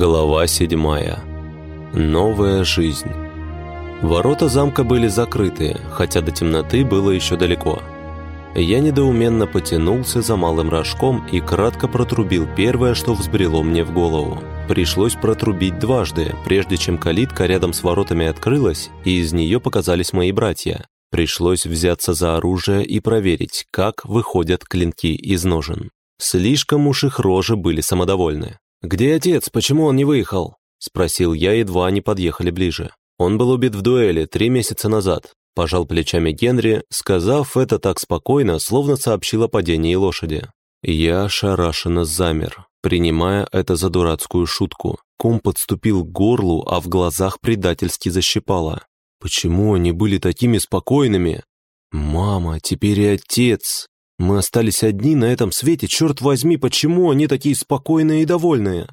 Глава седьмая. Новая жизнь. Ворота замка были закрыты, хотя до темноты было еще далеко. Я недоуменно потянулся за малым рожком и кратко протрубил первое, что взбрело мне в голову. Пришлось протрубить дважды, прежде чем калитка рядом с воротами открылась, и из нее показались мои братья. Пришлось взяться за оружие и проверить, как выходят клинки из ножен. Слишком уж их рожи были самодовольны. «Где отец? Почему он не выехал?» — спросил я, едва они подъехали ближе. «Он был убит в дуэли три месяца назад», — пожал плечами Генри, сказав это так спокойно, словно сообщил о падении лошади. Я ошарашенно замер, принимая это за дурацкую шутку. Ком подступил к горлу, а в глазах предательски защипало. Почему они были такими спокойными? Мама, теперь и отец. Мы остались одни на этом свете, черт возьми, почему они такие спокойные и довольные?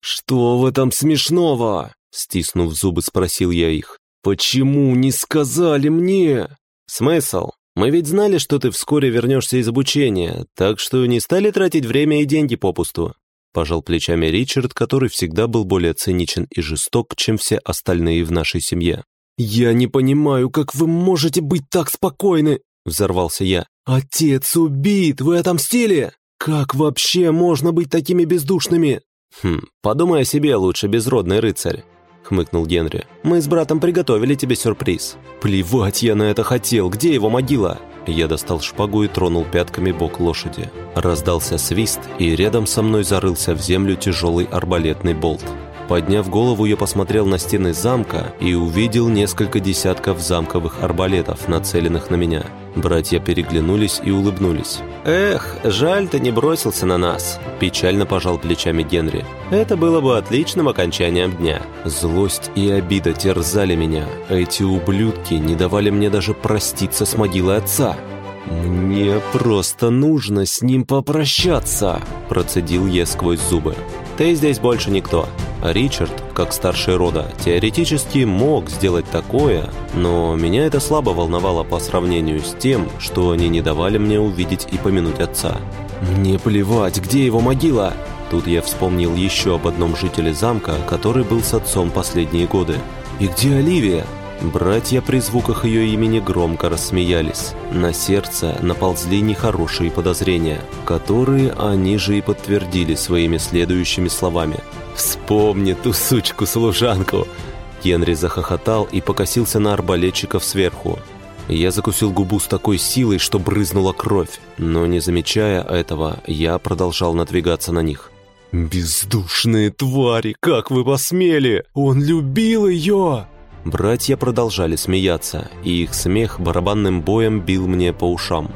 Что в этом смешного? Стиснув зубы, спросил я их. Почему не сказали мне? Смысл? Мы ведь знали, что ты вскоре вернешься из обучения, так что не стали тратить время и деньги попусту. Пожал плечами Ричард, который всегда был более циничен и жесток, чем все остальные в нашей семье. «Я не понимаю, как вы можете быть так спокойны!» — взорвался я. «Отец убит! Вы отомстили? Как вообще можно быть такими бездушными?» «Хм, подумай о себе лучше, безродный рыцарь», — хмыкнул Генри. «Мы с братом приготовили тебе сюрприз». «Плевать я на это хотел! Где его могила?» Я достал шпагу и тронул пятками бок лошади. Раздался свист, и рядом со мной зарылся в землю тяжелый арбалетный болт. Подняв голову, я посмотрел на стены замка и увидел несколько десятков замковых арбалетов, нацеленных на меня. Братья переглянулись и улыбнулись. «Эх, жаль, ты не бросился на нас», – печально пожал плечами Генри. «Это было бы отличным окончанием дня». Злость и обида терзали меня. Эти ублюдки не давали мне даже проститься с могилой отца. «Мне просто нужно с ним попрощаться», – процедил я сквозь зубы. «Ты здесь больше никто. Ричард, как старший рода, теоретически мог сделать такое, но меня это слабо волновало по сравнению с тем, что они не давали мне увидеть и помянуть отца. «Мне плевать, где его могила!» Тут я вспомнил еще об одном жителе замка, который был с отцом последние годы. «И где Оливия?» Братья при звуках ее имени громко рассмеялись. На сердце наползли нехорошие подозрения, которые они же и подтвердили своими следующими словами. «Вспомни ту сучку-служанку!» Генри захохотал и покосился на арбалетчиков сверху. Я закусил губу с такой силой, что брызнула кровь, но не замечая этого, я продолжал надвигаться на них. «Бездушные твари, как вы посмели! Он любил ее!» Братья продолжали смеяться, и их смех барабанным боем бил мне по ушам.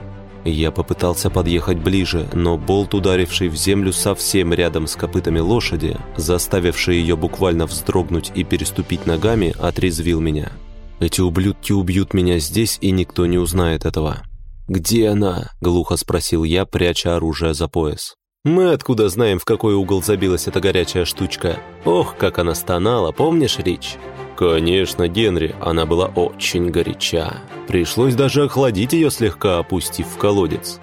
Я попытался подъехать ближе, но болт, ударивший в землю совсем рядом с копытами лошади, заставивший ее буквально вздрогнуть и переступить ногами, отрезвил меня. Эти ублюдки убьют меня здесь, и никто не узнает этого. «Где она?» – глухо спросил я, пряча оружие за пояс. «Мы откуда знаем, в какой угол забилась эта горячая штучка? Ох, как она стонала, помнишь, Рич?» Конечно, Генри, она была очень горяча. Пришлось даже охладить ее слегка, опустив в колодец.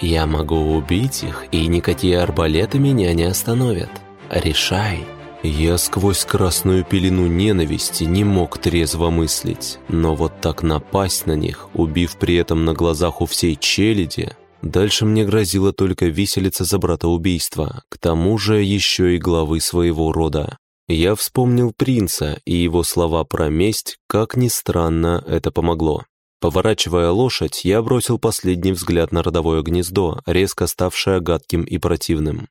Я могу убить их, и никакие арбалеты меня не остановят. Решай. Я сквозь красную пелену ненависти не мог трезво мыслить, но вот так напасть на них, убив при этом на глазах у всей челяди, дальше мне грозило только виселица за братоубийство, к тому же еще и главы своего рода. Я вспомнил принца и его слова про месть, как ни странно, это помогло. Поворачивая лошадь, я бросил последний взгляд на родовое гнездо, резко ставшее гадким и противным.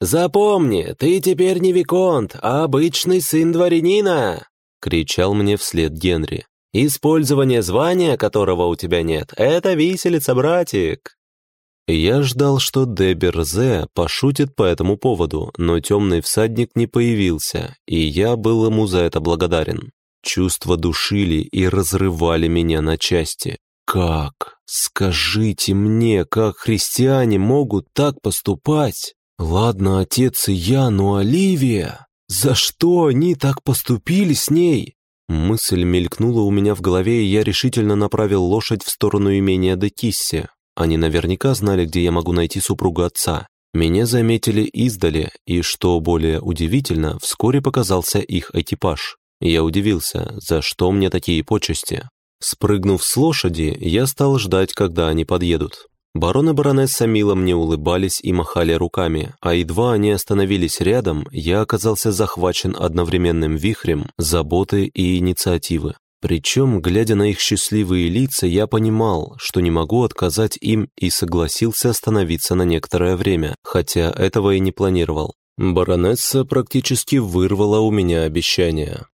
«Запомни, ты теперь не Виконт, а обычный сын дворянина!» — кричал мне вслед Генри. «Использование звания, которого у тебя нет, — это виселица, братик!» Я ждал, что Деберзе пошутит по этому поводу, но темный всадник не появился, и я был ему за это благодарен. Чувства душили и разрывали меня на части. Как? Скажите мне, как христиане могут так поступать? Ладно, отец и я, но Оливия? За что они так поступили с ней? Мысль мелькнула у меня в голове, и я решительно направил лошадь в сторону имения Декиссе. Они наверняка знали, где я могу найти супругу отца. Меня заметили издали, и, что более удивительно, вскоре показался их экипаж. Я удивился, за что мне такие почести. Спрыгнув с лошади, я стал ждать, когда они подъедут. Барон и баронесса мило мне улыбались и махали руками, а едва они остановились рядом, я оказался захвачен одновременным вихрем заботы и инициативы. Причем, глядя на их счастливые лица, я понимал, что не могу отказать им и согласился остановиться на некоторое время, хотя этого и не планировал. Баронесса практически вырвала у меня обещание.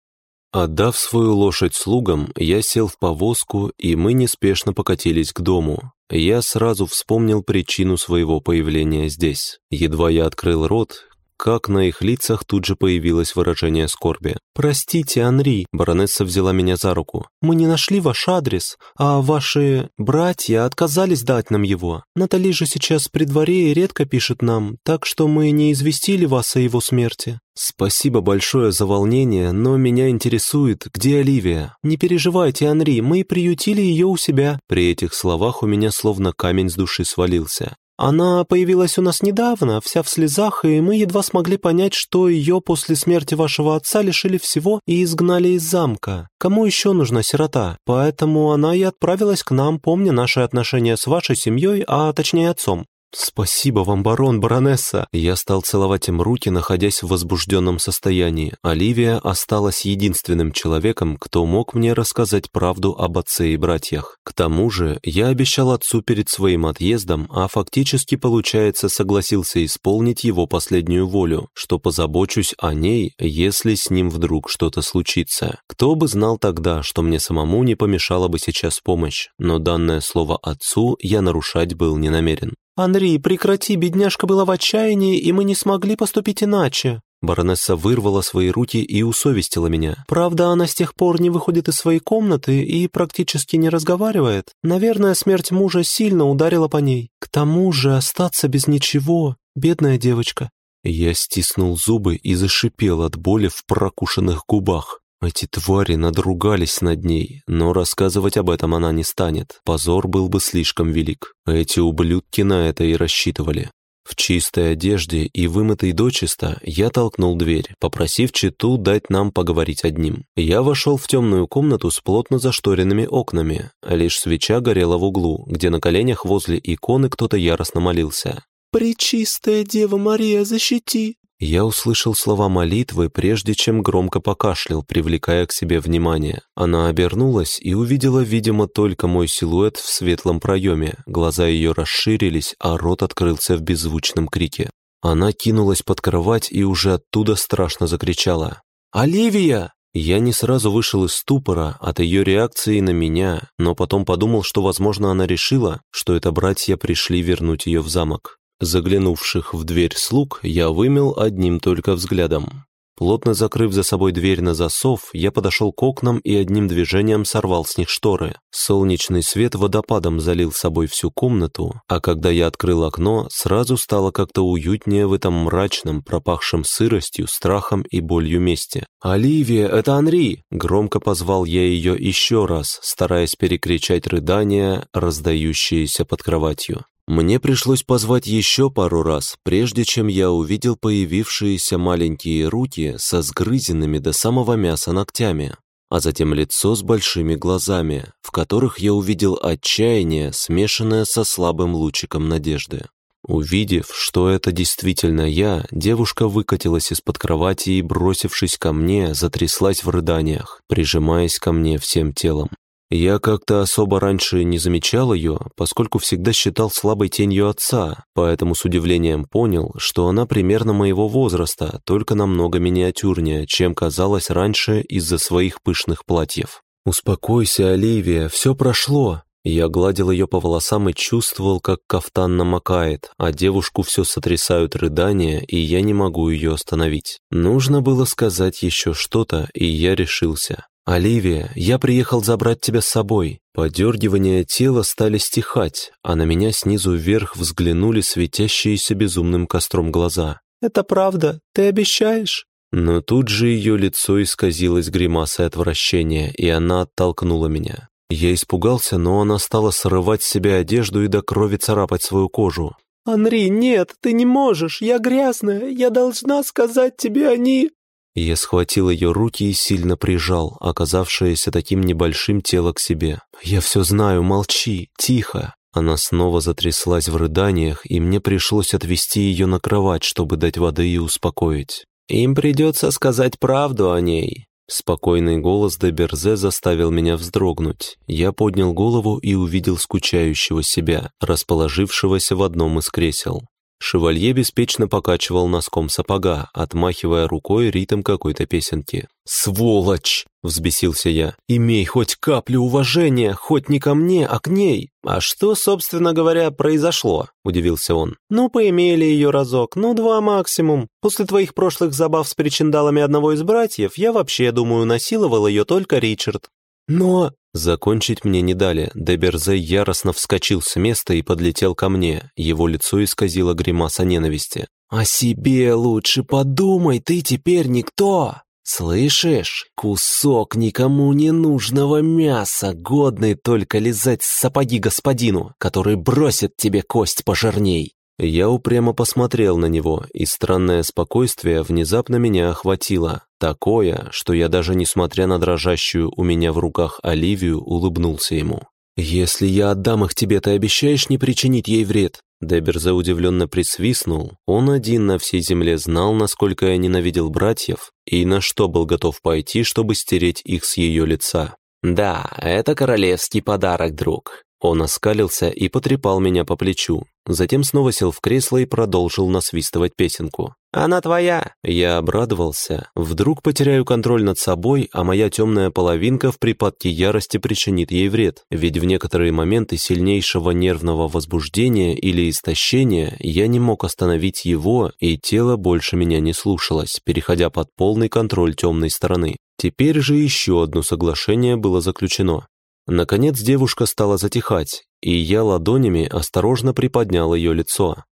Отдав свою лошадь слугам, я сел в повозку, и мы неспешно покатились к дому. Я сразу вспомнил причину своего появления здесь. Едва я открыл рот, как на их лицах тут же появилось выражение скорби. «Простите, Анри», — баронесса взяла меня за руку. «Мы не нашли ваш адрес, а ваши братья отказались дать нам его. Натали же сейчас при дворе и редко пишет нам, так что мы не известили вас о его смерти». «Спасибо большое за волнение, но меня интересует, где Оливия?» «Не переживайте, Анри, мы приютили ее у себя». При этих словах у меня словно камень с души свалился. Она появилась у нас недавно, вся в слезах, и мы едва смогли понять, что ее после смерти вашего отца лишили всего и изгнали из замка. Кому еще нужна сирота? Поэтому она и отправилась к нам, помня наши отношения с вашей семьей, а точнее отцом. «Спасибо вам, барон, баронесса!» Я стал целовать им руки, находясь в возбужденном состоянии. Оливия осталась единственным человеком, кто мог мне рассказать правду об отце и братьях. К тому же, я обещал отцу перед своим отъездом, а фактически, получается, согласился исполнить его последнюю волю, что позабочусь о ней, если с ним вдруг что-то случится. Кто бы знал тогда, что мне самому не помешала бы сейчас помощь, но данное слово отцу я нарушать был не намерен. «Анри, прекрати, бедняжка была в отчаянии, и мы не смогли поступить иначе». Баронесса вырвала свои руки и усовестила меня. Правда, она с тех пор не выходит из своей комнаты и практически не разговаривает. Наверное, смерть мужа сильно ударила по ней. К тому же остаться без ничего, бедная девочка. Я стиснул зубы и зашипел от боли в прокушенных губах. Эти твари надругались над ней, но рассказывать об этом она не станет. Позор был бы слишком велик. Эти ублюдки на это и рассчитывали. В чистой одежде и вымытой дочисто я толкнул дверь, попросив Читу дать нам поговорить одним. Я вошел в темную комнату с плотно зашторенными окнами. Лишь свеча горела в углу, где на коленях возле иконы кто-то яростно молился. «Пречистая Дева Мария, защити! Я услышал слова молитвы, прежде чем громко покашлял, привлекая к себе внимание. Она обернулась и увидела, видимо, только мой силуэт в светлом проеме. Глаза ее расширились, а рот открылся в беззвучном крике. Она кинулась под кровать и уже оттуда страшно закричала. «Оливия!» Я не сразу вышел из ступора от ее реакции на меня, но потом подумал, что, возможно, она решила, что это братья пришли вернуть ее в замок. Заглянувших в дверь слуг я вымел одним только взглядом. Плотно закрыв за собой дверь на засов, я подошел к окнам и одним движением сорвал с них шторы. Солнечный свет водопадом залил собой всю комнату, а когда я открыл окно, сразу стало как-то уютнее в этом мрачном, пропахшем сыростью, страхом и болью месте. «Оливия, это Анри!» Громко позвал я ее еще раз, стараясь перекричать рыдания, раздающиеся под кроватью. Мне пришлось позвать еще пару раз, прежде чем я увидел появившиеся маленькие руки со сгрызенными до самого мяса ногтями, а затем лицо с большими глазами, в которых я увидел отчаяние, смешанное со слабым лучиком надежды. Увидев, что это действительно я, девушка выкатилась из-под кровати и, бросившись ко мне, затряслась в рыданиях, прижимаясь ко мне всем телом. Я как-то особо раньше не замечал ее, поскольку всегда считал слабой тенью отца, поэтому с удивлением понял, что она примерно моего возраста, только намного миниатюрнее, чем казалось раньше из-за своих пышных платьев. «Успокойся, Оливия, все прошло», я гладил ее по волосам и чувствовал, как кафтан намокает, а девушку все сотрясают рыдания, и я не могу ее остановить. Нужно было сказать еще что-то, и я решился. «Оливия, я приехал забрать тебя с собой». Подергивания тела стали стихать, а на меня снизу вверх взглянули светящиеся безумным костром глаза. «Это правда? Ты обещаешь?» Но тут же ее лицо исказилось гримасой отвращения, и она оттолкнула меня. Я испугался, но она стала срывать с себя одежду и до крови царапать свою кожу. «Анри, нет, ты не можешь, я грязная, я должна сказать тебе, они...» Я схватил ее руки и сильно прижал, оказавшееся таким небольшим тело к себе. «Я все знаю, молчи, тихо!» Она снова затряслась в рыданиях, и мне пришлось отвести ее на кровать, чтобы дать воды и успокоить. «Им придется сказать правду о ней». Спокойный голос Деберзе заставил меня вздрогнуть. Я поднял голову и увидел скучающего себя, расположившегося в одном из кресел. Шевалье беспечно покачивал носком сапога, отмахивая рукой ритм какой-то песенки. «Сволочь!» — взбесился я. «Имей хоть каплю уважения, хоть не ко мне, а к ней!» «А что, собственно говоря, произошло?» — удивился он. «Ну, поимели ее разок, ну, два максимум. После твоих прошлых забав с причиндалами одного из братьев, я вообще, думаю, насиловал ее только Ричард. Но... Закончить мне не дали. Деберзе яростно вскочил с места и подлетел ко мне. Его лицо исказило гримаса ненависти. «О себе лучше подумай, ты теперь никто!» «Слышишь? Кусок никому не нужного мяса, годный только лизать сапоги господину, который бросит тебе кость пожирней!» Я упрямо посмотрел на него, и странное спокойствие внезапно меня охватило. Такое, что я даже несмотря на дрожащую у меня в руках Оливию, улыбнулся ему. «Если я отдам их тебе, ты обещаешь не причинить ей вред?» Деберзе удивленно присвистнул. Он один на всей земле знал, насколько я ненавидел братьев и на что был готов пойти, чтобы стереть их с ее лица. «Да, это королевский подарок, друг. Он оскалился и потрепал меня по плечу, затем снова сел в кресло и продолжил насвистывать песенку. «Она твоя!» Я обрадовался. Вдруг потеряю контроль над собой, а моя темная половинка в припадке ярости причинит ей вред, ведь в некоторые моменты сильнейшего нервного возбуждения или истощения я не мог остановить его, и тело больше меня не слушалось, переходя под полный контроль темной стороны. Теперь же еще одно соглашение было заключено. Наконец девушка стала затихать, и я ладонями осторожно приподнял ее лицо.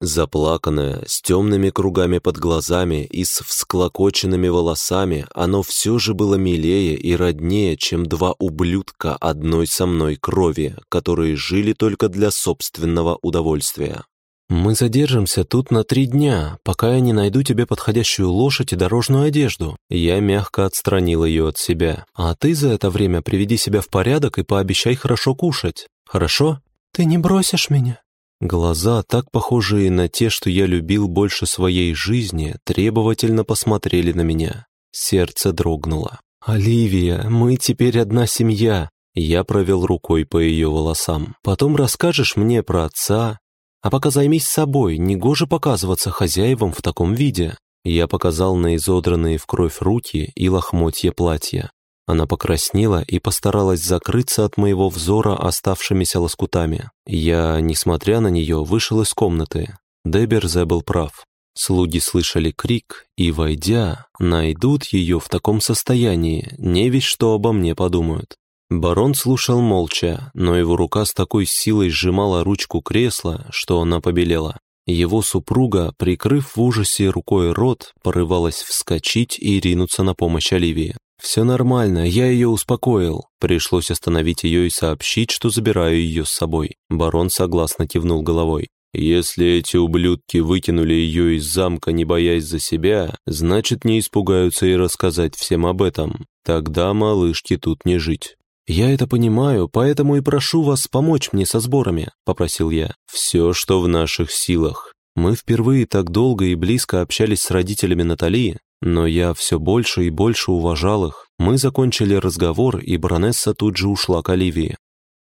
Заплаканное, с темными кругами под глазами и с всклокоченными волосами, оно все же было милее и роднее, чем два ублюдка одной со мной крови, которые жили только для собственного удовольствия. «Мы задержимся тут на три дня, пока я не найду тебе подходящую лошадь и дорожную одежду». Я мягко отстранил ее от себя. «А ты за это время приведи себя в порядок и пообещай хорошо кушать. Хорошо?» «Ты не бросишь меня?» Глаза, так похожие на те, что я любил больше своей жизни, требовательно посмотрели на меня. Сердце дрогнуло. «Оливия, мы теперь одна семья». Я провел рукой по ее волосам. «Потом расскажешь мне про отца, а пока займись собой, негоже показываться хозяевам в таком виде». Я показал на изодранные в кровь руки и лохмотья платья. Она покраснела и постаралась закрыться от моего взора оставшимися лоскутами. Я, несмотря на нее, вышел из комнаты. Деберзе был прав. Слуги слышали крик и, войдя, найдут ее в таком состоянии, не весь что обо мне подумают. Барон слушал молча, но его рука с такой силой сжимала ручку кресла, что она побелела. Его супруга, прикрыв в ужасе рукой рот, порывалась вскочить и ринуться на помощь Оливии. «Все нормально, я ее успокоил». Пришлось остановить ее и сообщить, что забираю ее с собой. Барон согласно кивнул головой. «Если эти ублюдки выкинули ее из замка, не боясь за себя, значит, не испугаются и рассказать всем об этом. Тогда малышке тут не жить». «Я это понимаю, поэтому и прошу вас помочь мне со сборами», — попросил я. «Все, что в наших силах. Мы впервые так долго и близко общались с родителями Натали, но я все больше и больше уважал их. Мы закончили разговор, и баронесса тут же ушла к Оливии.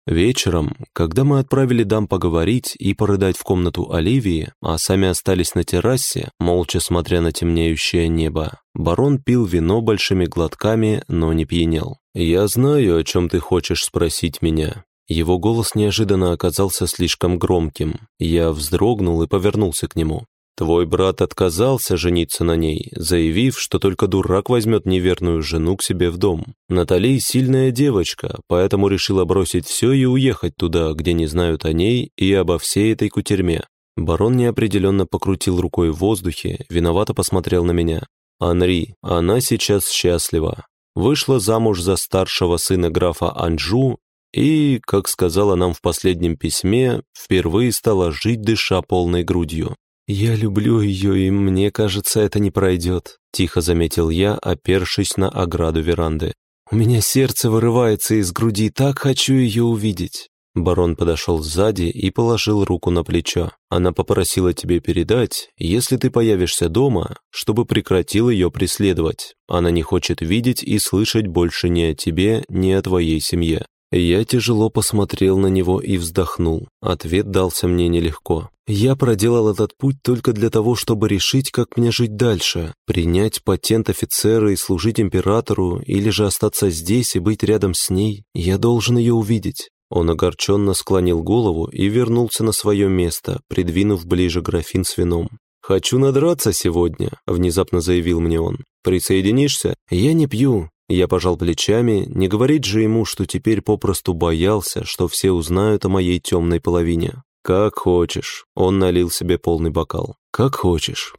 Вечером, когда мы отправили дам поговорить и порыдать в комнату Оливии, а сами остались на террасе, молча смотря на темнеющее небо, барон пил вино большими глотками, но не пьянел. «Я знаю, о чем ты хочешь спросить меня». Его голос неожиданно оказался слишком громким. Я вздрогнул и повернулся к нему. Твой брат отказался жениться на ней, заявив, что только дурак возьмет неверную жену к себе в дом. Натали сильная девочка, поэтому решила бросить все и уехать туда, где не знают о ней и обо всей этой кутерьме. Барон неопределенно покрутил рукой в воздухе, виновато посмотрел на меня. «Анри, она сейчас счастлива. Вышла замуж за старшего сына графа Анжу и, как сказала нам в последнем письме, впервые стала жить, дыша полной грудью. «Я люблю ее, и мне кажется, это не пройдет», — тихо заметил я, опершись на ограду веранды. «У меня сердце вырывается из груди, так хочу ее увидеть». Барон подошел сзади и положил руку на плечо. Она попросила тебе передать, если ты появишься дома, чтобы прекратил ее преследовать. Она не хочет видеть и слышать больше ни о тебе, ни о твоей семье. Я тяжело посмотрел на него и вздохнул. Ответ дался мне нелегко. Я проделал этот путь только для того, чтобы решить, как мне жить дальше. Принять патент офицера и служить императору, или же остаться здесь и быть рядом с ней. Я должен ее увидеть. Он огорченно склонил голову и вернулся на свое место, придвинув ближе графин с вином. «Хочу надраться сегодня», — внезапно заявил мне он. «Присоединишься?» «Я не пью». Я пожал плечами, не говорить же ему, что теперь попросту боялся, что все узнают о моей темной половине. «Как хочешь». Он налил себе полный бокал. «Как хочешь».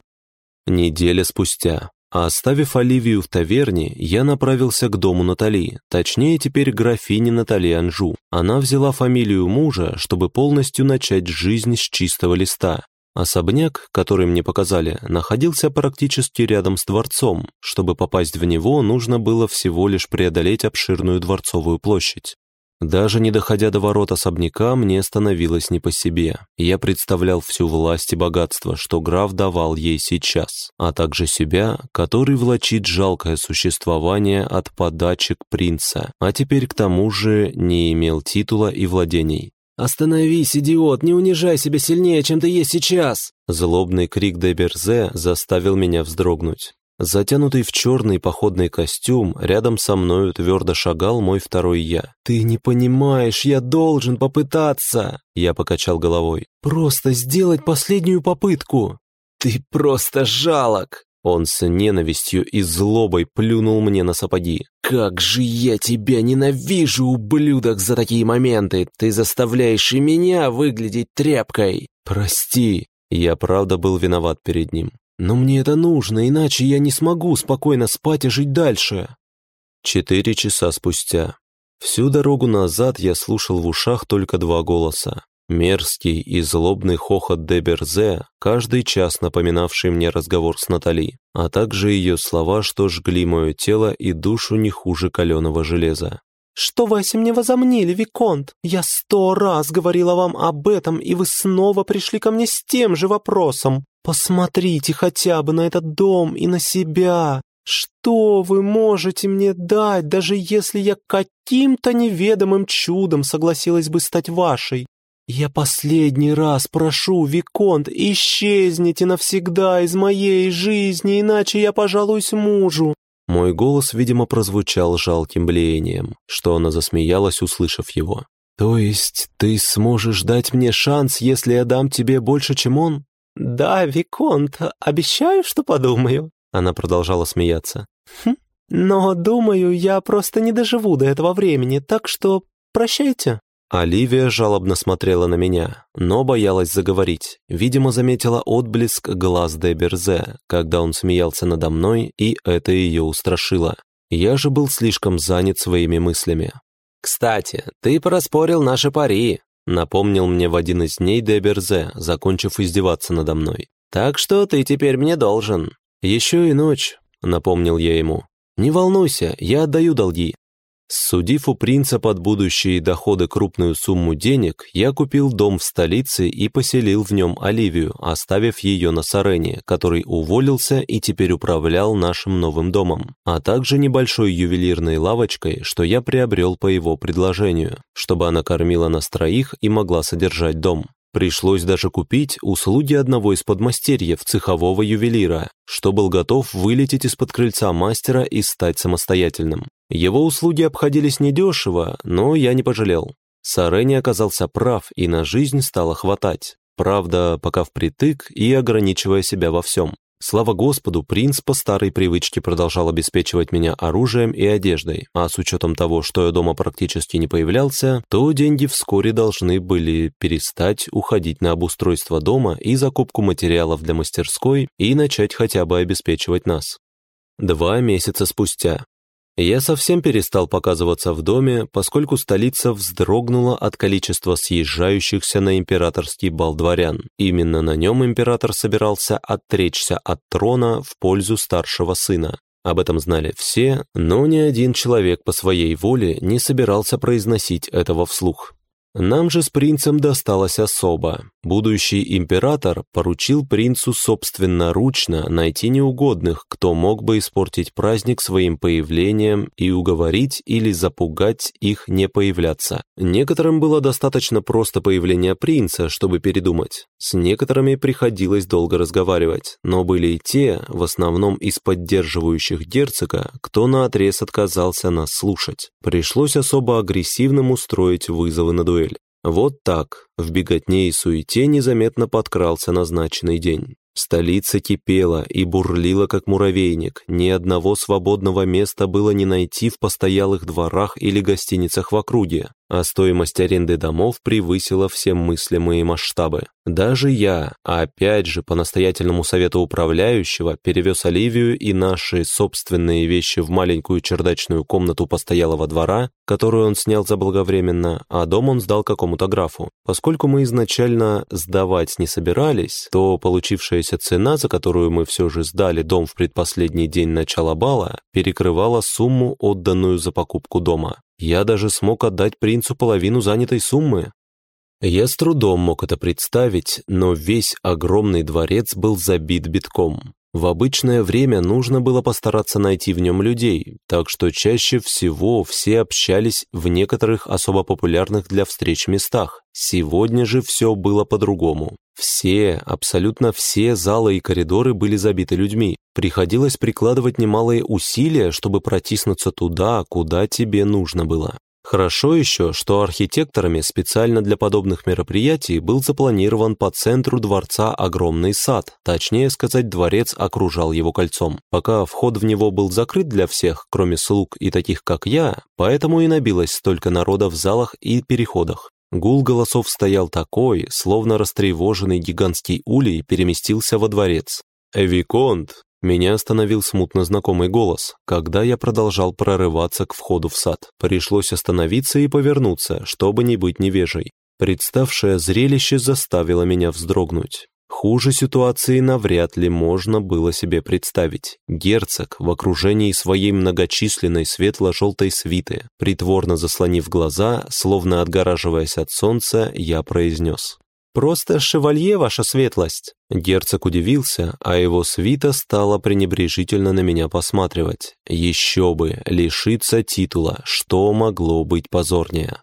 Неделя спустя. А оставив Оливию в таверне, я направился к дому Натали, точнее теперь графине Натали Анжу. Она взяла фамилию мужа, чтобы полностью начать жизнь с чистого листа. Особняк, который мне показали, находился практически рядом с дворцом. Чтобы попасть в него, нужно было всего лишь преодолеть обширную дворцовую площадь. Даже не доходя до ворот особняка, мне становилось не по себе. Я представлял всю власть и богатство, что граф давал ей сейчас, а также себя, который влачит жалкое существование от подачек принца, а теперь к тому же не имел титула и владений. «Остановись, идиот, не унижай себя сильнее, чем ты есть сейчас!» Злобный крик Деберзе заставил меня вздрогнуть. Затянутый в черный походный костюм, рядом со мною твердо шагал мой второй я. «Ты не понимаешь, я должен попытаться!» Я покачал головой. «Просто сделать последнюю попытку!» «Ты просто жалок!» Он с ненавистью и злобой плюнул мне на сапоги. «Как же я тебя ненавижу, ублюдок, за такие моменты! Ты заставляешь и меня выглядеть тряпкой!» «Прости!» Я правда был виноват перед ним. Но мне это нужно, иначе я не смогу спокойно спать и жить дальше. Четыре часа спустя. Всю дорогу назад я слушал в ушах только два голоса. Мерзкий и злобный хохот Деберзе, каждый час напоминавший мне разговор с Натали, а также ее слова, что жгли мое тело и душу не хуже каленого железа. «Что вы мне возомнили, Виконт? Я сто раз говорила вам об этом, и вы снова пришли ко мне с тем же вопросом. Посмотрите хотя бы на этот дом и на себя. Что вы можете мне дать, даже если я каким-то неведомым чудом согласилась бы стать вашей? Я последний раз прошу, Виконт, исчезните навсегда из моей жизни, иначе я пожалуюсь мужу. Мой голос, видимо, прозвучал жалким блеянием, что она засмеялась, услышав его. «То есть ты сможешь дать мне шанс, если я дам тебе больше, чем он?» «Да, Виконт, обещаю, что подумаю». Она продолжала смеяться. «Хм, но, думаю, я просто не доживу до этого времени, так что прощайте». Оливия жалобно смотрела на меня, но боялась заговорить. Видимо, заметила отблеск глаз де Берзе, когда он смеялся надо мной, и это ее устрашило. Я же был слишком занят своими мыслями. «Кстати, ты проспорил наши пари», напомнил мне в один из дней де Берзе, закончив издеваться надо мной. «Так что ты теперь мне должен». «Еще и ночь», напомнил я ему. «Не волнуйся, я отдаю долги». Судив у принца под будущие доходы крупную сумму денег, я купил дом в столице и поселил в нем Оливию, оставив ее на Сарене, который уволился и теперь управлял нашим новым домом, а также небольшой ювелирной лавочкой, что я приобрел по его предложению, чтобы она кормила нас троих и могла содержать дом. Пришлось даже купить услуги одного из подмастерьев цехового ювелира, что был готов вылететь из-под крыльца мастера и стать самостоятельным. Его услуги обходились недешево, но я не пожалел. Сарени оказался прав, и на жизнь стало хватать. Правда, пока впритык и ограничивая себя во всем. Слава Господу, принц по старой привычке продолжал обеспечивать меня оружием и одеждой, а с учетом того, что я дома практически не появлялся, то деньги вскоре должны были перестать уходить на обустройство дома и закупку материалов для мастерской и начать хотя бы обеспечивать нас. Два месяца спустя. Я совсем перестал показываться в доме, поскольку столица вздрогнула от количества съезжающихся на императорский бал дворян. Именно на нем император собирался отречься от трона в пользу старшего сына. Об этом знали все, но ни один человек по своей воле не собирался произносить этого вслух. Нам же с принцем досталось особо. Будущий император поручил принцу собственноручно найти неугодных, кто мог бы испортить праздник своим появлением и уговорить или запугать их не появляться. Некоторым было достаточно просто появления принца, чтобы передумать. С некоторыми приходилось долго разговаривать, но были и те, в основном из поддерживающих герцога, кто наотрез отказался нас слушать. Пришлось особо агрессивным устроить вызовы на дуэль. Вот так, в беготне и суете незаметно подкрался назначенный день. Столица кипела и бурлила, как муравейник. Ни одного свободного места было не найти в постоялых дворах или гостиницах в округе а стоимость аренды домов превысила все мыслимые масштабы. Даже я, опять же по настоятельному совету управляющего, перевез Оливию и наши собственные вещи в маленькую чердачную комнату постоялого двора, которую он снял заблаговременно, а дом он сдал какому-то графу. Поскольку мы изначально сдавать не собирались, то получившаяся цена, за которую мы все же сдали дом в предпоследний день начала бала, перекрывала сумму, отданную за покупку дома. Я даже смог отдать принцу половину занятой суммы. Я с трудом мог это представить, но весь огромный дворец был забит битком. В обычное время нужно было постараться найти в нем людей, так что чаще всего все общались в некоторых особо популярных для встреч местах. Сегодня же все было по-другому. Все, абсолютно все залы и коридоры были забиты людьми. Приходилось прикладывать немалые усилия, чтобы протиснуться туда, куда тебе нужно было. Хорошо еще, что архитекторами специально для подобных мероприятий был запланирован по центру дворца огромный сад, точнее сказать, дворец окружал его кольцом. Пока вход в него был закрыт для всех, кроме слуг и таких как я, поэтому и набилось столько народа в залах и переходах. Гул голосов стоял такой, словно растревоженный гигантский улей переместился во дворец. «Виконт!» Меня остановил смутно знакомый голос, когда я продолжал прорываться к входу в сад. Пришлось остановиться и повернуться, чтобы не быть невежей. Представшее зрелище заставило меня вздрогнуть. Хуже ситуации навряд ли можно было себе представить. Герцог в окружении своей многочисленной светло-желтой свиты, притворно заслонив глаза, словно отгораживаясь от солнца, я произнес. «Просто шевалье, ваша светлость!» Герцог удивился, а его свита стала пренебрежительно на меня посматривать. Еще бы, лишиться титула, что могло быть позорнее.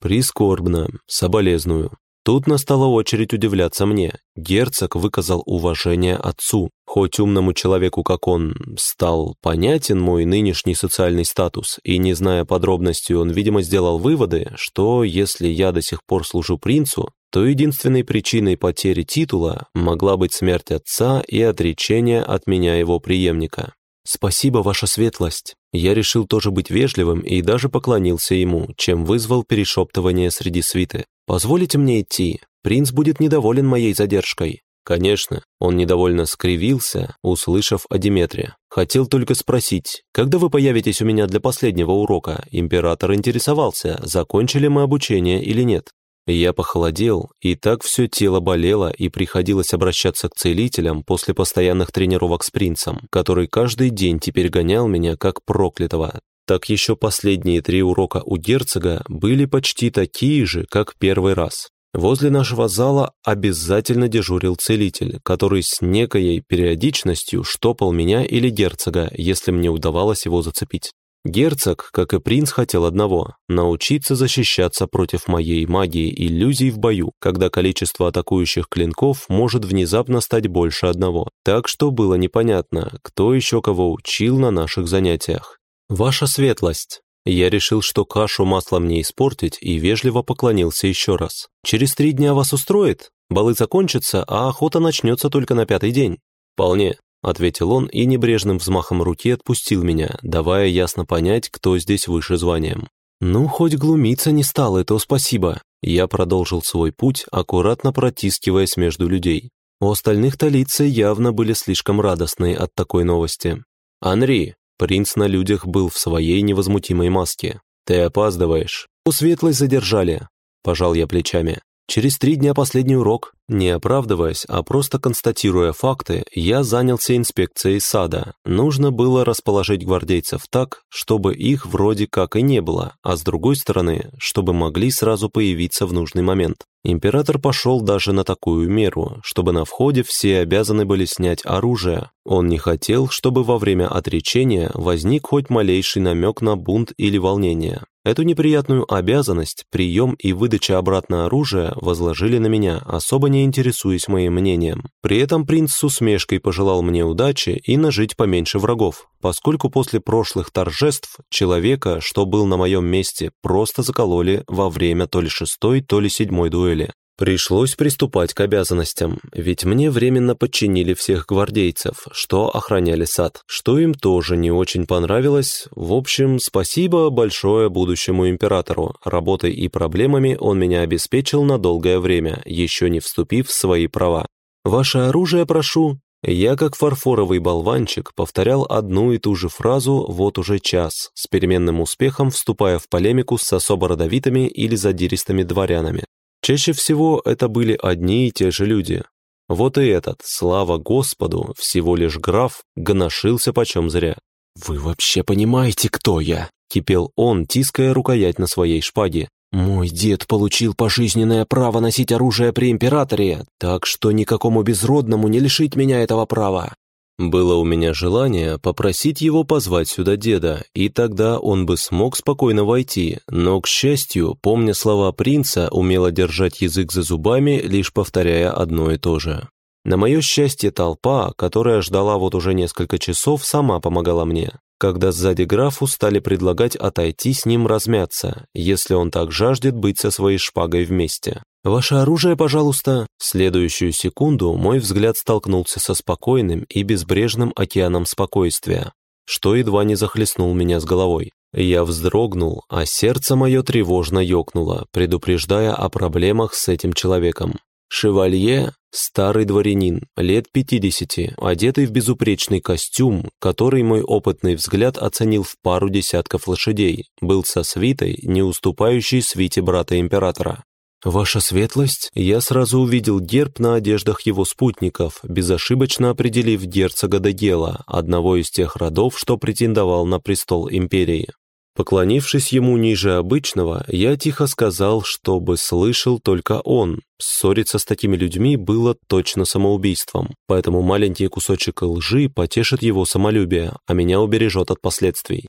Прискорбно, соболезную. Тут настала очередь удивляться мне. Герцог выказал уважение отцу. Хоть умному человеку, как он, стал понятен мой нынешний социальный статус, и не зная подробностей, он, видимо, сделал выводы, что если я до сих пор служу принцу, то единственной причиной потери титула могла быть смерть отца и отречение от меня его преемника. «Спасибо, ваша светлость». Я решил тоже быть вежливым и даже поклонился ему, чем вызвал перешептывание среди свиты. «Позволите мне идти? Принц будет недоволен моей задержкой». Конечно, он недовольно скривился, услышав о Диметре. Хотел только спросить, когда вы появитесь у меня для последнего урока? Император интересовался, закончили мы обучение или нет. Я похолодел, и так все тело болело, и приходилось обращаться к целителям после постоянных тренировок с принцем, который каждый день теперь гонял меня как проклятого. Так еще последние три урока у герцога были почти такие же, как первый раз. Возле нашего зала обязательно дежурил целитель, который с некоей периодичностью штопал меня или герцога, если мне удавалось его зацепить. Герцог, как и принц, хотел одного – научиться защищаться против моей магии иллюзий в бою, когда количество атакующих клинков может внезапно стать больше одного. Так что было непонятно, кто еще кого учил на наших занятиях. «Ваша светлость!» Я решил, что кашу маслом не испортить, и вежливо поклонился еще раз. «Через три дня вас устроит? Балы закончатся, а охота начнется только на пятый день». «Вполне ответил он и небрежным взмахом руки отпустил меня, давая ясно понять, кто здесь выше званием. «Ну, хоть глумиться не стал, это спасибо». Я продолжил свой путь, аккуратно протискиваясь между людей. У остальных-то лица явно были слишком радостные от такой новости. «Анри!» Принц на людях был в своей невозмутимой маске. «Ты опаздываешь. У светлой задержали», – пожал я плечами. Через три дня последний урок. Не оправдываясь, а просто констатируя факты, я занялся инспекцией сада. Нужно было расположить гвардейцев так, чтобы их вроде как и не было, а с другой стороны, чтобы могли сразу появиться в нужный момент. Император пошел даже на такую меру, чтобы на входе все обязаны были снять оружие. Он не хотел, чтобы во время отречения возник хоть малейший намек на бунт или волнение. Эту неприятную обязанность, прием и выдача обратно оружия возложили на меня, особо не интересуясь моим мнением. При этом принц с усмешкой пожелал мне удачи и нажить поменьше врагов, поскольку после прошлых торжеств человека, что был на моем месте, просто закололи во время то ли шестой, то ли седьмой дуэли. Пришлось приступать к обязанностям, ведь мне временно подчинили всех гвардейцев, что охраняли сад, что им тоже не очень понравилось. В общем, спасибо большое будущему императору. Работой и проблемами он меня обеспечил на долгое время, еще не вступив в свои права. «Ваше оружие прошу». Я, как фарфоровый болванчик, повторял одну и ту же фразу вот уже час, с переменным успехом вступая в полемику с особо родовитыми или задиристыми дворянами. Чаще всего это были одни и те же люди. Вот и этот, слава Господу, всего лишь граф, гоношился почем зря. «Вы вообще понимаете, кто я?» — кипел он, тиская рукоять на своей шпаге. «Мой дед получил пожизненное право носить оружие при императоре, так что никакому безродному не лишить меня этого права. Было у меня желание попросить его позвать сюда деда, и тогда он бы смог спокойно войти, но, к счастью, помня слова принца, умело держать язык за зубами, лишь повторяя одно и то же. На мое счастье, толпа, которая ждала вот уже несколько часов, сама помогала мне. Когда сзади графу стали предлагать отойти с ним размяться, если он так жаждет быть со своей шпагой вместе. «Ваше оружие, пожалуйста!» В следующую секунду мой взгляд столкнулся со спокойным и безбрежным океаном спокойствия, что едва не захлестнул меня с головой. Я вздрогнул, а сердце мое тревожно ёкнуло, предупреждая о проблемах с этим человеком. Шевалье – старый дворянин, лет 50, одетый в безупречный костюм, который мой опытный взгляд оценил в пару десятков лошадей, был со свитой, не уступающей свите брата императора. «Ваша светлость?» Я сразу увидел герб на одеждах его спутников, безошибочно определив герцога Дагела, одного из тех родов, что претендовал на престол империи. Поклонившись ему ниже обычного, я тихо сказал, чтобы слышал только он. Ссориться с такими людьми было точно самоубийством, поэтому маленький кусочек лжи потешит его самолюбие, а меня убережет от последствий.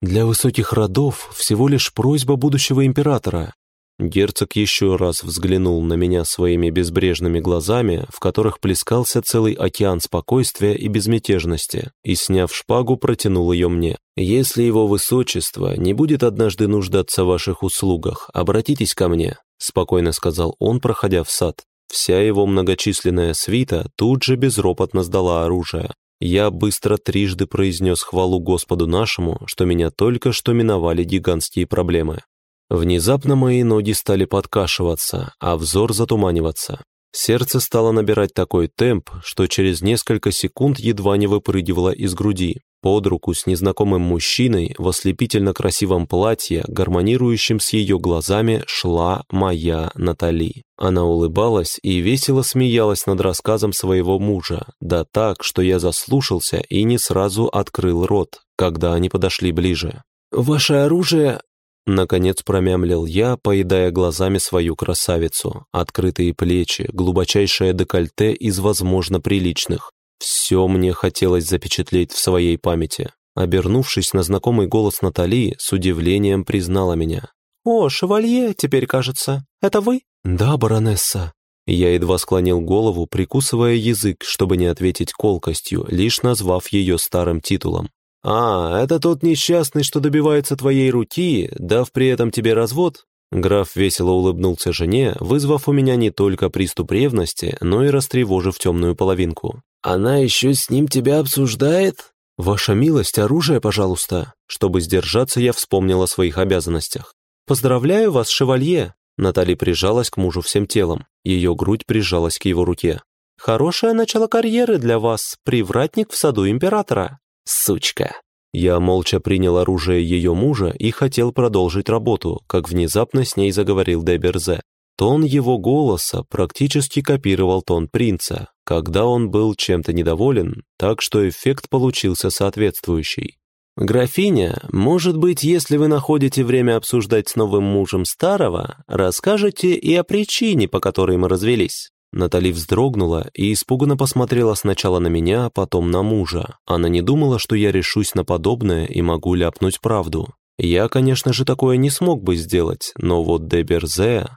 Для высоких родов всего лишь просьба будущего императора. Герцог еще раз взглянул на меня своими безбрежными глазами, в которых плескался целый океан спокойствия и безмятежности, и, сняв шпагу, протянул ее мне. «Если его высочество не будет однажды нуждаться в ваших услугах, обратитесь ко мне», спокойно сказал он, проходя в сад. Вся его многочисленная свита тут же безропотно сдала оружие. Я быстро трижды произнес хвалу Господу нашему, что меня только что миновали гигантские проблемы. Внезапно мои ноги стали подкашиваться, а взор затуманиваться. Сердце стало набирать такой темп, что через несколько секунд едва не выпрыгивало из груди. Под руку с незнакомым мужчиной в ослепительно красивом платье, гармонирующем с ее глазами, шла моя Натали. Она улыбалась и весело смеялась над рассказом своего мужа, да так, что я заслушался и не сразу открыл рот, когда они подошли ближе. «Ваше оружие Наконец промямлил я, поедая глазами свою красавицу. Открытые плечи, глубочайшее декольте из, возможно, приличных. Все мне хотелось запечатлеть в своей памяти. Обернувшись на знакомый голос Натали, с удивлением признала меня. «О, шевалье, теперь кажется. Это вы?» «Да, баронесса». Я едва склонил голову, прикусывая язык, чтобы не ответить колкостью, лишь назвав ее старым титулом. «А, это тот несчастный, что добивается твоей руки, дав при этом тебе развод?» Граф весело улыбнулся жене, вызвав у меня не только приступ ревности, но и растревожив темную половинку. «Она еще с ним тебя обсуждает?» «Ваша милость, оружие, пожалуйста». Чтобы сдержаться, я вспомнил о своих обязанностях. «Поздравляю вас, шевалье!» Натали прижалась к мужу всем телом. Ее грудь прижалась к его руке. «Хорошее начало карьеры для вас, привратник в саду императора». Сучка. Я молча принял оружие ее мужа и хотел продолжить работу, как внезапно с ней заговорил Деберзе. Тон его голоса практически копировал тон принца, когда он был чем-то недоволен, так что эффект получился соответствующий. «Графиня, может быть, если вы находите время обсуждать с новым мужем старого, расскажете и о причине, по которой мы развелись?» Натали вздрогнула и испуганно посмотрела сначала на меня, а потом на мужа. Она не думала, что я решусь на подобное и могу ляпнуть правду. Я, конечно же, такое не смог бы сделать, но вот Деберзе...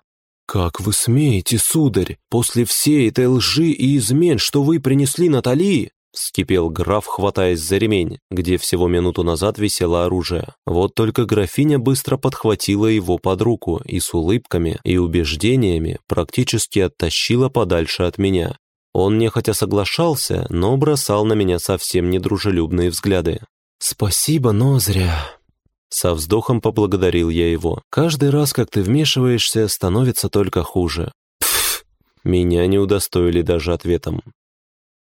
«Как вы смеете, сударь, после всей этой лжи и измен, что вы принесли Натали?» Вскипел граф, хватаясь за ремень, где всего минуту назад висело оружие. Вот только графиня быстро подхватила его под руку и с улыбками и убеждениями практически оттащила подальше от меня. Он нехотя соглашался, но бросал на меня совсем недружелюбные взгляды. «Спасибо, но зря», со вздохом поблагодарил я его. «Каждый раз, как ты вмешиваешься, становится только хуже». Пф, меня не удостоили даже ответом.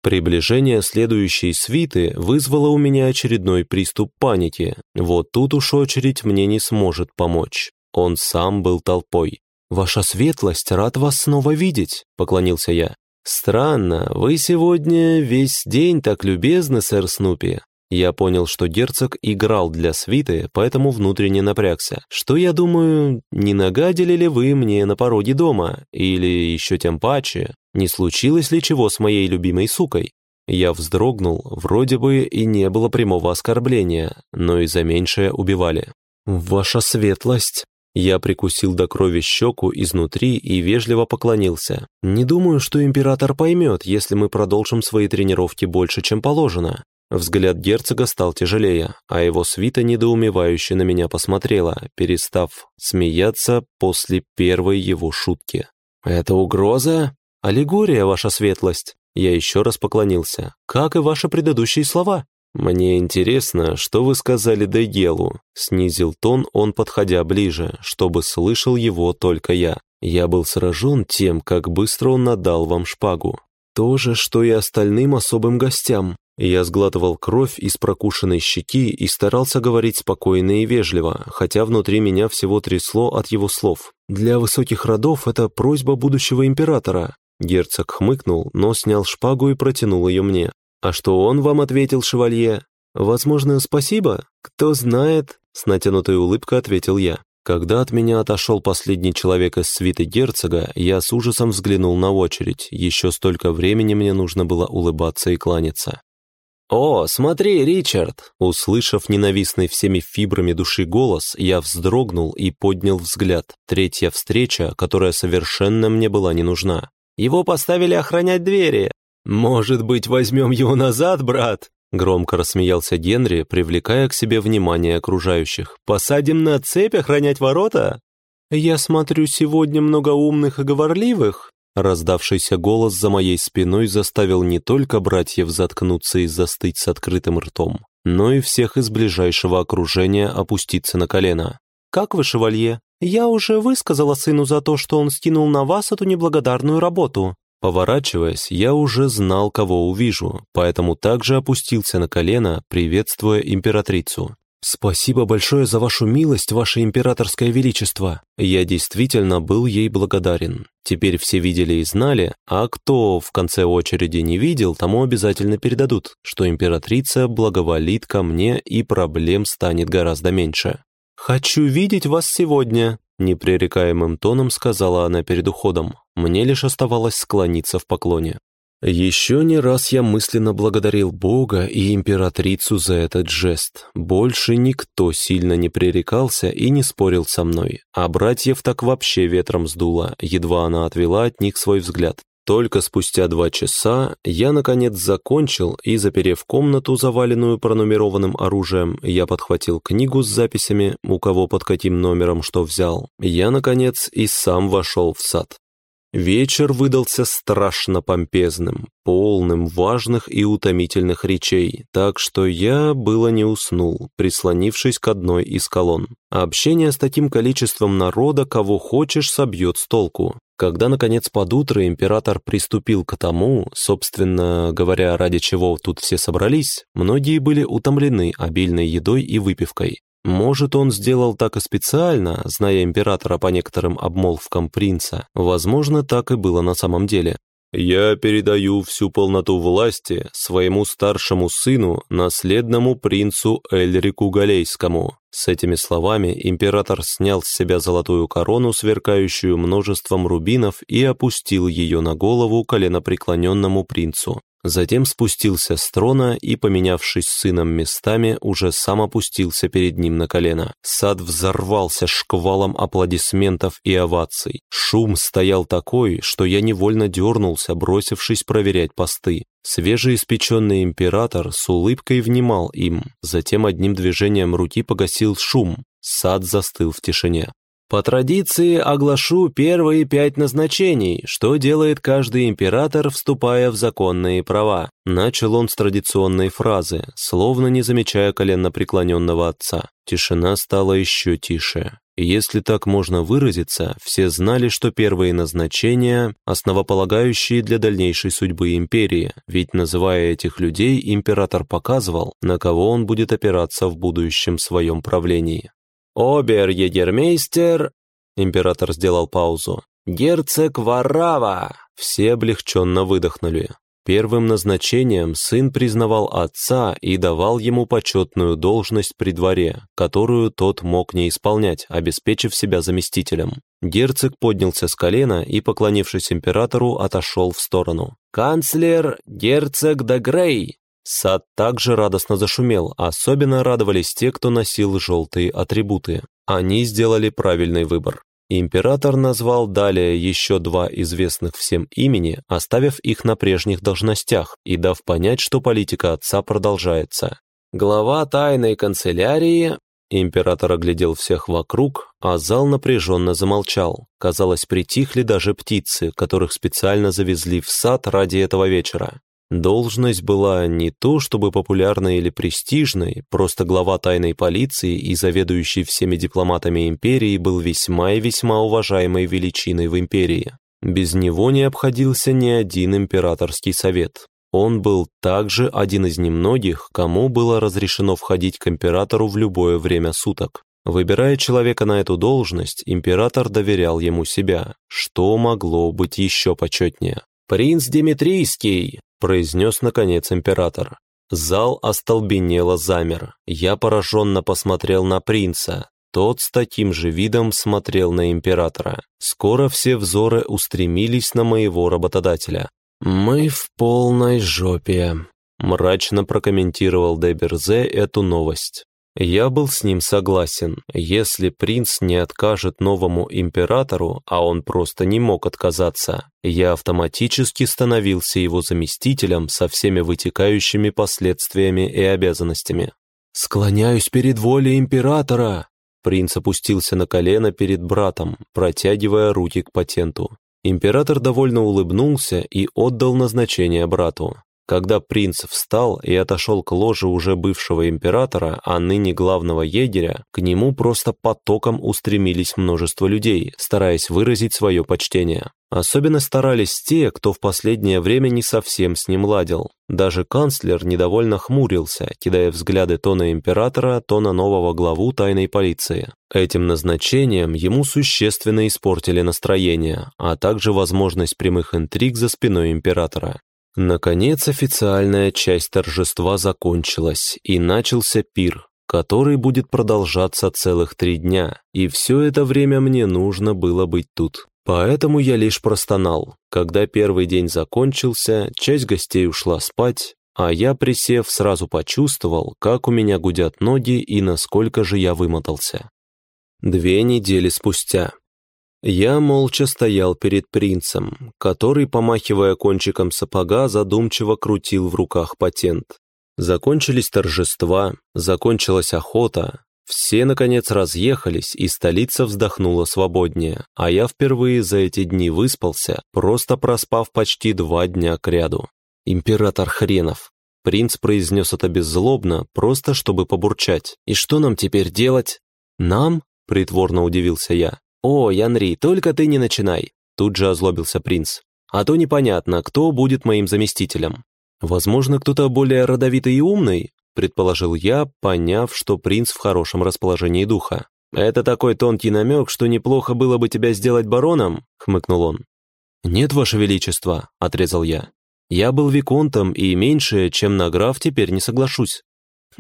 Приближение следующей свиты вызвало у меня очередной приступ паники. Вот тут уж очередь мне не сможет помочь. Он сам был толпой. «Ваша светлость, рад вас снова видеть», — поклонился я. «Странно, вы сегодня весь день так любезны, сэр Снупи. Я понял, что герцог играл для свиты, поэтому внутренне напрягся. Что я думаю, не нагадили ли вы мне на пороге дома? Или еще тем паче, не случилось ли чего с моей любимой сукой? Я вздрогнул, вроде бы и не было прямого оскорбления, но и за меньшее убивали. «Ваша светлость!» Я прикусил до крови щеку изнутри и вежливо поклонился. «Не думаю, что император поймет, если мы продолжим свои тренировки больше, чем положено. Взгляд герцога стал тяжелее, а его свита недоумевающе на меня посмотрела, перестав смеяться после первой его шутки. «Это угроза? Аллегория, ваша светлость!» Я еще раз поклонился. «Как и ваши предыдущие слова?» «Мне интересно, что вы сказали Дегелу?» Снизил тон он, подходя ближе, чтобы слышал его только я. Я был сражен тем, как быстро он надал вам шпагу. То же, что и остальным особым гостям. Я сглатывал кровь из прокушенной щеки и старался говорить спокойно и вежливо, хотя внутри меня всего трясло от его слов. «Для высоких родов это просьба будущего императора». Герцог хмыкнул, но снял шпагу и протянул ее мне. «А что он вам ответил, шевалье?» «Возможно, спасибо? Кто знает?» С натянутой улыбкой ответил я. Когда от меня отошел последний человек из свиты герцога, я с ужасом взглянул на очередь. Еще столько времени мне нужно было улыбаться и кланяться. «О, смотри, Ричард!» Услышав ненавистный всеми фибрами души голос, я вздрогнул и поднял взгляд. Третья встреча, которая совершенно мне была не нужна. «Его поставили охранять двери!» «Может быть, возьмем его назад, брат?» Громко рассмеялся Генри, привлекая к себе внимание окружающих. «Посадим на цепь охранять ворота?» «Я смотрю, сегодня много умных и говорливых», Раздавшийся голос за моей спиной заставил не только братьев заткнуться и застыть с открытым ртом, но и всех из ближайшего окружения опуститься на колено. «Как вы, шевалье? Я уже высказала сыну за то, что он скинул на вас эту неблагодарную работу». Поворачиваясь, я уже знал, кого увижу, поэтому также опустился на колено, приветствуя императрицу. «Спасибо большое за вашу милость, ваше императорское величество». Я действительно был ей благодарен. Теперь все видели и знали, а кто в конце очереди не видел, тому обязательно передадут, что императрица благоволит ко мне и проблем станет гораздо меньше. «Хочу видеть вас сегодня», — непререкаемым тоном сказала она перед уходом. Мне лишь оставалось склониться в поклоне. Еще не раз я мысленно благодарил Бога и императрицу за этот жест. Больше никто сильно не пререкался и не спорил со мной, а братьев так вообще ветром сдуло, едва она отвела от них свой взгляд. Только спустя два часа я, наконец, закончил, и, заперев комнату, заваленную пронумерованным оружием, я подхватил книгу с записями, у кого под каким номером что взял. Я, наконец, и сам вошел в сад. Вечер выдался страшно помпезным, полным важных и утомительных речей, так что я было не уснул, прислонившись к одной из колонн. Общение с таким количеством народа, кого хочешь, собьет с толку. Когда, наконец, под утро император приступил к тому, собственно говоря, ради чего тут все собрались, многие были утомлены обильной едой и выпивкой. Может, он сделал так и специально, зная императора по некоторым обмолвкам принца. Возможно, так и было на самом деле. «Я передаю всю полноту власти своему старшему сыну, наследному принцу Эльрику Галейскому». С этими словами император снял с себя золотую корону, сверкающую множеством рубинов, и опустил ее на голову коленопреклоненному принцу. Затем спустился с трона и, поменявшись с сыном местами, уже сам опустился перед ним на колено. Сад взорвался шквалом аплодисментов и оваций. Шум стоял такой, что я невольно дернулся, бросившись проверять посты. Свежеиспеченный император с улыбкой внимал им, затем одним движением руки погасил шум. Сад застыл в тишине. По традиции оглашу первые пять назначений, что делает каждый император, вступая в законные права. Начал он с традиционной фразы, словно не замечая коленно преклоненного отца. Тишина стала еще тише. Если так можно выразиться, все знали, что первые назначения – основополагающие для дальнейшей судьбы империи, ведь называя этих людей, император показывал, на кого он будет опираться в будущем своем правлении. «Обер-егермейстер...» Император сделал паузу. «Герцог Варава!» Все облегченно выдохнули. Первым назначением сын признавал отца и давал ему почетную должность при дворе, которую тот мог не исполнять, обеспечив себя заместителем. Герцог поднялся с колена и, поклонившись императору, отошел в сторону. «Канцлер герцог де Грей!» Сад также радостно зашумел, особенно радовались те, кто носил желтые атрибуты. Они сделали правильный выбор. Император назвал далее еще два известных всем имени, оставив их на прежних должностях и дав понять, что политика отца продолжается. Глава тайной канцелярии Император оглядел всех вокруг, а зал напряженно замолчал. Казалось, притихли даже птицы, которых специально завезли в сад ради этого вечера. Должность была не то чтобы популярной или престижной, просто глава тайной полиции и заведующий всеми дипломатами империи был весьма и весьма уважаемой величиной в империи. Без него не обходился ни один императорский совет. Он был также один из немногих, кому было разрешено входить к императору в любое время суток. Выбирая человека на эту должность, император доверял ему себя, что могло быть еще почетнее. «Принц Димитрийский!» Произнес наконец император. Зал остолбенело замер. Я пораженно посмотрел на принца. Тот с таким же видом смотрел на императора. Скоро все взоры устремились на моего работодателя. «Мы в полной жопе», – мрачно прокомментировал Деберзе эту новость. Я был с ним согласен. Если принц не откажет новому императору, а он просто не мог отказаться, я автоматически становился его заместителем со всеми вытекающими последствиями и обязанностями. «Склоняюсь перед волей императора!» Принц опустился на колено перед братом, протягивая руки к патенту. Император довольно улыбнулся и отдал назначение брату. Когда принц встал и отошел к ложе уже бывшего императора, а ныне главного егеря, к нему просто потоком устремились множество людей, стараясь выразить свое почтение. Особенно старались те, кто в последнее время не совсем с ним ладил. Даже канцлер недовольно хмурился, кидая взгляды то на императора, то на нового главу тайной полиции. Этим назначением ему существенно испортили настроение, а также возможность прямых интриг за спиной императора. Наконец официальная часть торжества закончилась, и начался пир, который будет продолжаться целых три дня, и все это время мне нужно было быть тут. Поэтому я лишь простонал. Когда первый день закончился, часть гостей ушла спать, а я, присев, сразу почувствовал, как у меня гудят ноги и насколько же я вымотался. Две недели спустя. Я молча стоял перед принцем, который, помахивая кончиком сапога, задумчиво крутил в руках патент. Закончились торжества, закончилась охота, все, наконец, разъехались, и столица вздохнула свободнее, а я впервые за эти дни выспался, просто проспав почти два дня кряду. «Император хренов!» Принц произнес это беззлобно, просто чтобы побурчать. «И что нам теперь делать?» «Нам?» – притворно удивился я. «О, Янри, только ты не начинай. Тут же озлобился принц. «А то непонятно, кто будет моим заместителем». «Возможно, кто-то более родовитый и умный?» предположил я, поняв, что принц в хорошем расположении духа. «Это такой тонкий намек, что неплохо было бы тебя сделать бароном?» — хмыкнул он. «Нет, ваше величество», — отрезал я. «Я был виконтом, и меньше, чем на граф, теперь не соглашусь».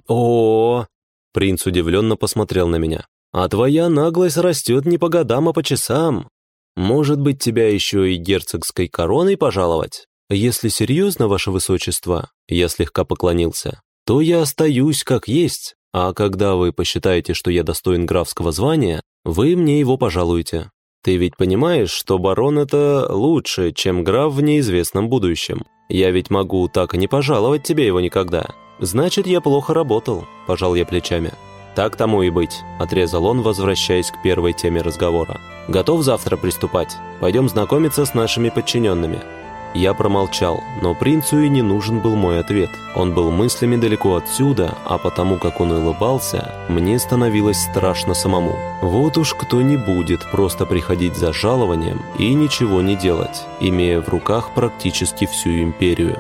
О, -о, -о принц удивленно посмотрел на меня. «А твоя наглость растет не по годам, а по часам. Может быть, тебя еще и герцогской короной пожаловать? Если серьезно, ваше высочество, я слегка поклонился, то я остаюсь как есть, а когда вы посчитаете, что я достоин графского звания, вы мне его пожалуете. Ты ведь понимаешь, что барон — это лучше, чем граф в неизвестном будущем. Я ведь могу так и не пожаловать тебе его никогда. Значит, я плохо работал», – пожал я плечами. «Так тому и быть», – отрезал он, возвращаясь к первой теме разговора. «Готов завтра приступать? Пойдем знакомиться с нашими подчиненными». Я промолчал, но принцу и не нужен был мой ответ. Он был мыслями далеко отсюда, а потому как он улыбался, мне становилось страшно самому. Вот уж кто не будет просто приходить за жалованием и ничего не делать, имея в руках практически всю империю.